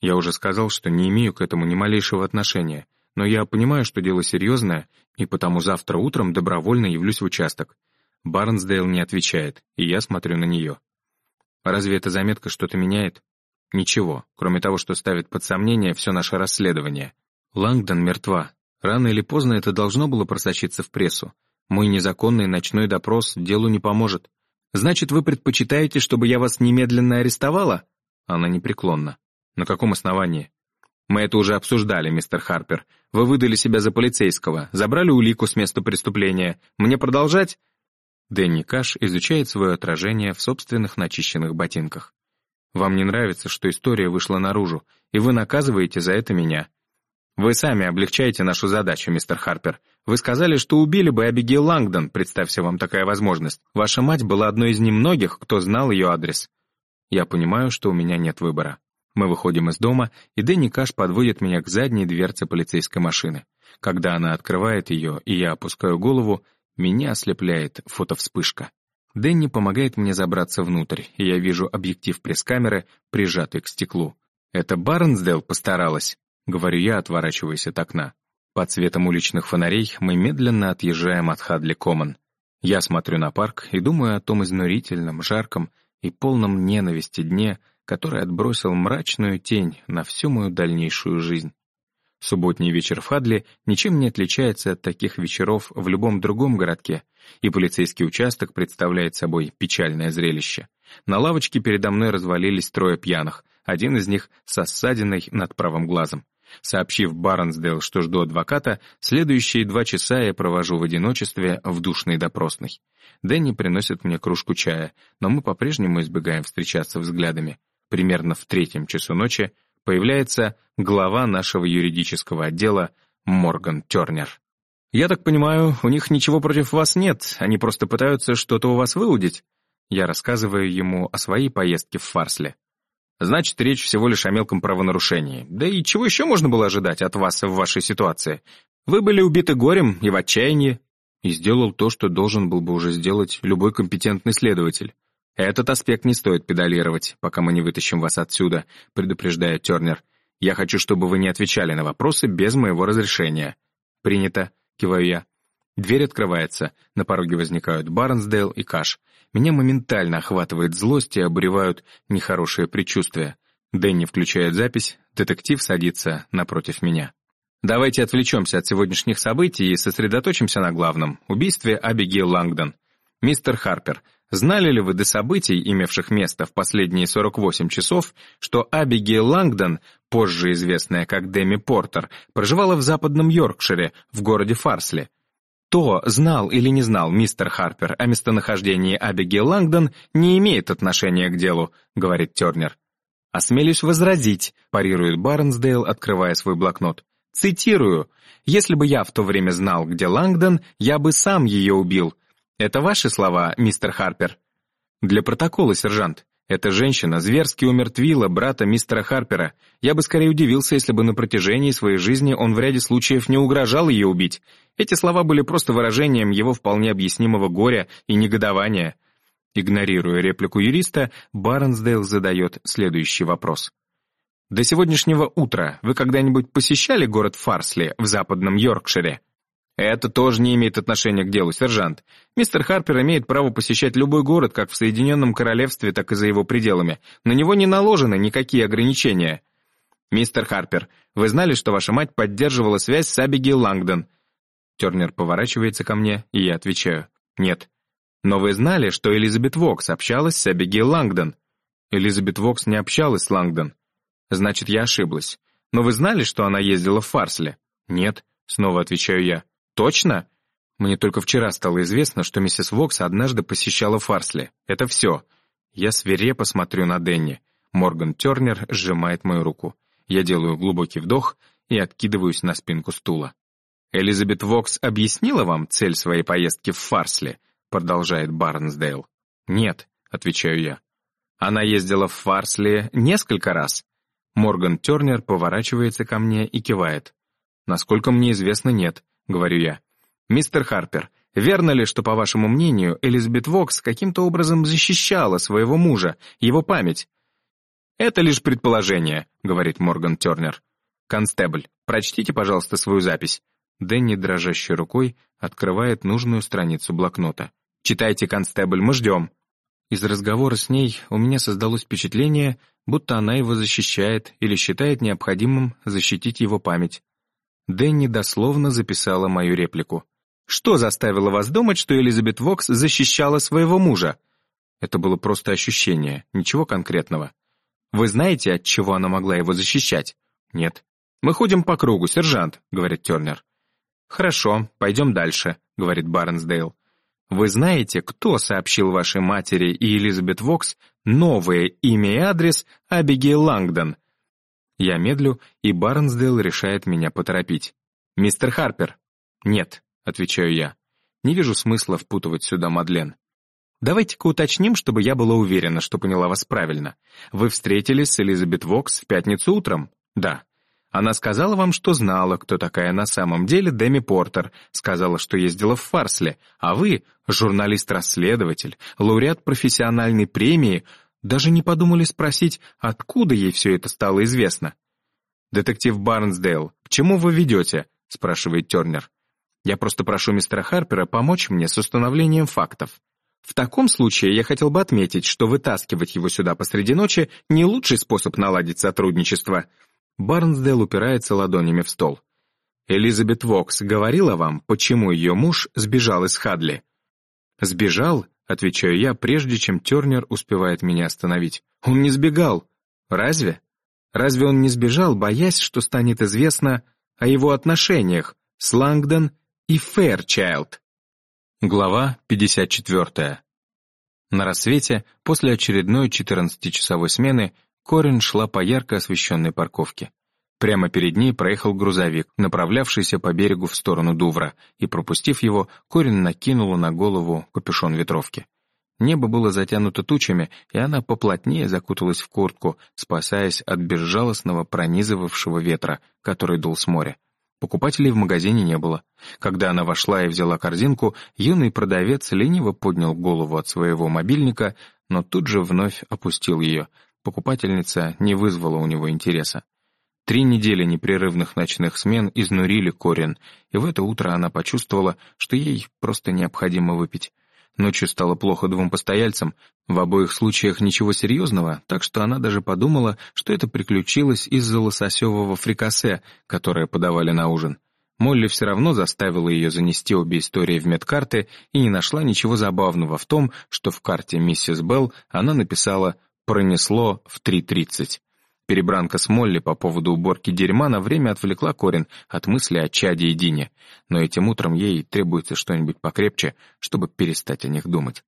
Я уже сказал, что не имею к этому ни малейшего отношения, но я понимаю, что дело серьезное, и потому завтра утром добровольно явлюсь в участок. Барнсдейл не отвечает, и я смотрю на нее. Разве эта заметка что-то меняет? Ничего, кроме того, что ставит под сомнение все наше расследование. Лангдон мертва. Рано или поздно это должно было просочиться в прессу. Мой незаконный ночной допрос делу не поможет. Значит, вы предпочитаете, чтобы я вас немедленно арестовала? Она непреклонна. На каком основании? Мы это уже обсуждали, мистер Харпер. Вы выдали себя за полицейского, забрали улику с места преступления. Мне продолжать? Дэнни Каш изучает свое отражение в собственных начищенных ботинках. Вам не нравится, что история вышла наружу, и вы наказываете за это меня. Вы сами облегчаете нашу задачу, мистер Харпер. Вы сказали, что убили бы Абигейл Лангдон, представься вам такая возможность. Ваша мать была одной из немногих, кто знал ее адрес. Я понимаю, что у меня нет выбора. Мы выходим из дома, и Дэнни Каш подводит меня к задней дверце полицейской машины. Когда она открывает ее, и я опускаю голову, меня ослепляет фотовспышка. Дэнни помогает мне забраться внутрь, и я вижу объектив пресс-камеры, прижатый к стеклу. «Это Барнсдейл постаралась», — говорю я, отворачиваясь от окна. Под светом уличных фонарей мы медленно отъезжаем от Хадли Коммон. Я смотрю на парк и думаю о том изнурительном, жарком и полном ненависти дне, который отбросил мрачную тень на всю мою дальнейшую жизнь. Субботний вечер в Хадли ничем не отличается от таких вечеров в любом другом городке, и полицейский участок представляет собой печальное зрелище. На лавочке передо мной развалились трое пьяных, один из них со ссадиной над правым глазом. Сообщив Барнсдейл, что жду адвоката, следующие два часа я провожу в одиночестве в душной допросной. Дэнни приносит мне кружку чая, но мы по-прежнему избегаем встречаться взглядами примерно в третьем часу ночи, появляется глава нашего юридического отдела Морган Тернер. «Я так понимаю, у них ничего против вас нет, они просто пытаются что-то у вас выудить?» Я рассказываю ему о своей поездке в Фарсле. «Значит, речь всего лишь о мелком правонарушении. Да и чего еще можно было ожидать от вас в вашей ситуации? Вы были убиты горем и в отчаянии». И сделал то, что должен был бы уже сделать любой компетентный следователь. «Этот аспект не стоит педалировать, пока мы не вытащим вас отсюда», предупреждает Тернер. «Я хочу, чтобы вы не отвечали на вопросы без моего разрешения». «Принято», — киваю я. Дверь открывается, на пороге возникают Барнсдейл и Каш. Меня моментально охватывает злость и обуревают нехорошие предчувствия. Дэнни включает запись, детектив садится напротив меня. Давайте отвлечемся от сегодняшних событий и сосредоточимся на главном — убийстве Абигейл Лангдон. Мистер Харпер, Знали ли вы до событий, имевших место в последние 48 часов, что Абигейл Лангдон, позже известная как Деми Портер, проживала в западном Йоркшире, в городе Фарсли? То, знал или не знал мистер Харпер о местонахождении Абигейл Лангдон, не имеет отношения к делу, говорит Тернер. «Осмелюсь возразить», — парирует Барнсдейл, открывая свой блокнот. Цитирую. «Если бы я в то время знал, где Лангдон, я бы сам ее убил. Это ваши слова, мистер Харпер? Для протокола, сержант. Эта женщина зверски умертвила брата мистера Харпера. Я бы скорее удивился, если бы на протяжении своей жизни он в ряде случаев не угрожал ее убить. Эти слова были просто выражением его вполне объяснимого горя и негодования. Игнорируя реплику юриста, Барнсдейл задает следующий вопрос. «До сегодняшнего утра вы когда-нибудь посещали город Фарсли в западном Йоркшире?» «Это тоже не имеет отношения к делу, сержант. Мистер Харпер имеет право посещать любой город, как в Соединенном Королевстве, так и за его пределами. На него не наложены никакие ограничения». «Мистер Харпер, вы знали, что ваша мать поддерживала связь с Абигейл Лангдон?» Тернер поворачивается ко мне, и я отвечаю. «Нет». «Но вы знали, что Элизабет Вокс общалась с Абигейл Лангдон?» «Элизабет Вокс не общалась с Лангдон». «Значит, я ошиблась. Но вы знали, что она ездила в Фарсле?» «Нет», — снова отвечаю я. Точно? Мне только вчера стало известно, что миссис Вокс однажды посещала Фарсли. Это все. Я свирепо смотрю на Денни. Морган Тернер сжимает мою руку. Я делаю глубокий вдох и откидываюсь на спинку стула. «Элизабет Вокс объяснила вам цель своей поездки в Фарсли?» продолжает Барнсдейл. «Нет», — отвечаю я. «Она ездила в Фарсли несколько раз». Морган Тернер поворачивается ко мне и кивает. «Насколько мне известно, нет. — говорю я. «Мистер Харпер, верно ли, что, по вашему мнению, Элизабет Вокс каким-то образом защищала своего мужа, его память?» «Это лишь предположение», — говорит Морган Тернер. «Констебль, прочтите, пожалуйста, свою запись». Дэнни, дрожащей рукой, открывает нужную страницу блокнота. «Читайте, констебль, мы ждем». Из разговора с ней у меня создалось впечатление, будто она его защищает или считает необходимым защитить его память. Дэнни дословно записала мою реплику. «Что заставило вас думать, что Элизабет Вокс защищала своего мужа?» Это было просто ощущение, ничего конкретного. «Вы знаете, от чего она могла его защищать?» «Нет». «Мы ходим по кругу, сержант», — говорит Тернер. «Хорошо, пойдем дальше», — говорит Барнсдейл. Вы знаете, кто сообщил вашей матери и Элизабет Вокс новое имя и адрес Абигейл Лангдон? Я медлю, и Барнсдейл решает меня поторопить. «Мистер Харпер?» «Нет», — отвечаю я. «Не вижу смысла впутывать сюда Мадлен». «Давайте-ка уточним, чтобы я была уверена, что поняла вас правильно. Вы встретились с Элизабет Вокс в пятницу утром?» «Да». Она сказала вам, что знала, кто такая на самом деле Дэми Портер, сказала, что ездила в Фарсле, а вы, журналист-расследователь, лауреат профессиональной премии, даже не подумали спросить, откуда ей все это стало известно. «Детектив Барнсдейл, к чему вы ведете?» — спрашивает Тернер. «Я просто прошу мистера Харпера помочь мне с установлением фактов. В таком случае я хотел бы отметить, что вытаскивать его сюда посреди ночи — не лучший способ наладить сотрудничество. Барнсдейл упирается ладонями в стол. «Элизабет Вокс говорила вам, почему ее муж сбежал из Хадли?» «Сбежал?» — отвечаю я, прежде чем Тернер успевает меня остановить. «Он не сбегал. Разве? Разве он не сбежал, боясь, что станет известно о его отношениях с Лангдон и Фэрчайлд?» Глава 54. На рассвете, после очередной 14-часовой смены, Корин шла по ярко освещенной парковке. Прямо перед ней проехал грузовик, направлявшийся по берегу в сторону Дувра, и, пропустив его, Корин накинула на голову капюшон ветровки. Небо было затянуто тучами, и она поплотнее закуталась в куртку, спасаясь от безжалостного пронизывавшего ветра, который дул с моря. Покупателей в магазине не было. Когда она вошла и взяла корзинку, юный продавец лениво поднял голову от своего мобильника, но тут же вновь опустил ее, покупательница не вызвала у него интереса. Три недели непрерывных ночных смен изнурили Корин, и в это утро она почувствовала, что ей просто необходимо выпить. Ночью стало плохо двум постояльцам, в обоих случаях ничего серьезного, так что она даже подумала, что это приключилось из-за лососевого фрикасе, которое подавали на ужин. Молли все равно заставила ее занести обе истории в медкарты и не нашла ничего забавного в том, что в карте миссис Белл она написала пронесло в 3.30. Перебранка с Молли по поводу уборки дерьма на время отвлекла Корин от мысли о Чаде и Дине, но этим утром ей требуется что-нибудь покрепче, чтобы перестать о них думать.